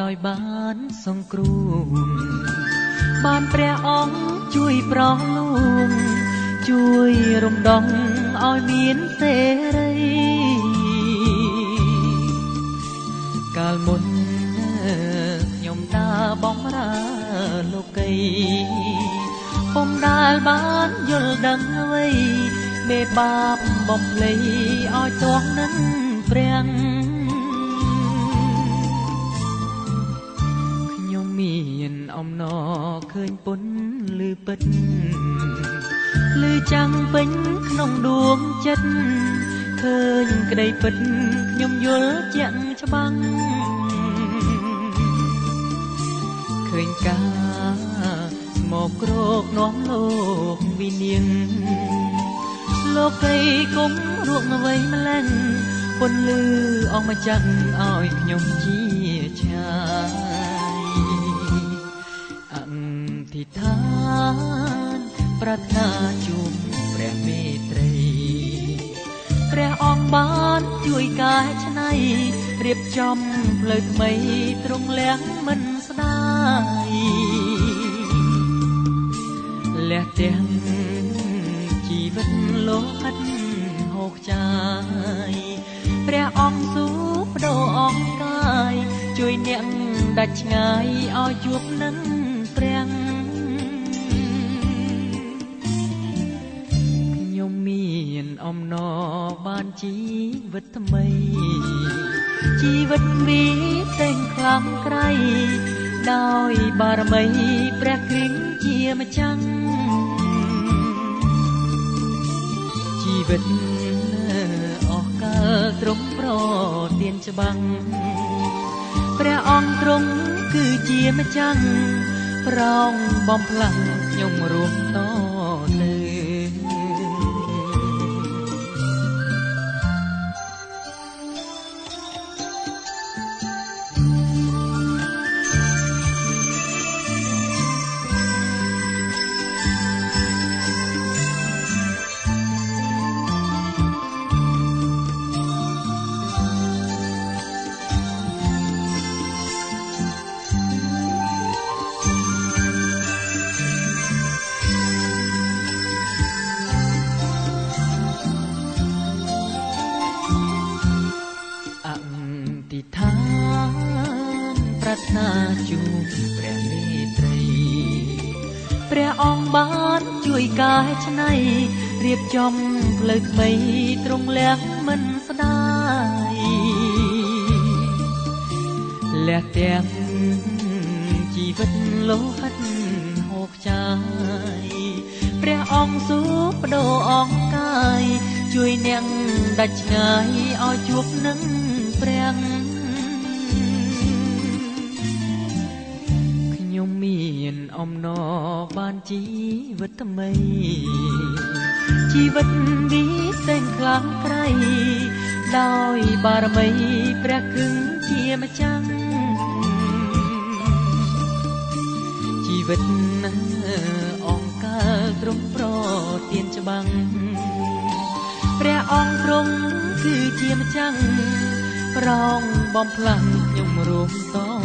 ដោយបានសង្គ្រោះបានព្រះអង្គជួយប្រោះលួងជួយរំដងឲ្យមានសេរីកាលមុនខ្ញុំដើរបំរើលោកីពុំដែលបានយល់ដឹងអ្វីមេបាបបំភ្លៃឲ្យទាស់នឹងព្រះខ្ញពុនលឺពិតលឺចាំងពេញក្នុងដួងចិត្តឃើញក្តីពិតខ្ញុំយល់ជាក់ច្បាស់ឃើញការស្មោកគ្រោកនាំលោកវិនាងលោកីគុំរួកម្វៃម្លឹងពុនលឺអងមកចាំងឲ្យខ្ញុំជា ប្រាថ្នាជួបព្រះមេត្រីព្រះអង្គបានជួយកែច្នៃរៀបចំផ្លូវថ្មីត្រង់លះមិនស្ដាយលះទាំងជីវិតលោកហិតហោកចាយព្រះអង្គទូបដូរអង្គកាយជួយអ្នកដាច់ឆ្ងាយឲ្យជួបនឹង អំណរបានជីវិតថ្មី ជីវិតមានតែងខ្លាំងក្រៃដោយបារមីព្រះគ្រីស្ទជាម្ចាស់ជីវិតអស់កាលទ្រង់ប្រទានច្បាំងព្រះអង្គទ្រង់គឺជាម្ចាស់ប្រងបំផ្លាស់ខ្ញុំរួមត ព្រះអង្គបានជួយកែច្នៃរៀបចំផ្លូវថ្មីត្រង់លះមិនស្ដាយលះទាំងជីវិតលោហិតហោកចាយព្រះអង្គសួរបដូរអង្គកាយជួយអ្នកដាច់ឆ្ងាយឲ្យជួបនឹងព្រះ អំណរបានជីវិតថ្មី ជីវិតវិសេសខ្លាំងក្រៃដោយបារមីព្រះគ្រីស្ទជាម្ចាស់ជីវិតអង្គកាលទ្រង់ប្រទានច្បាំងព្រះអង្គទ្រង់គឺជាម្ចាស់ប្រងបំផ្លាស់ខ្ញុំរួមត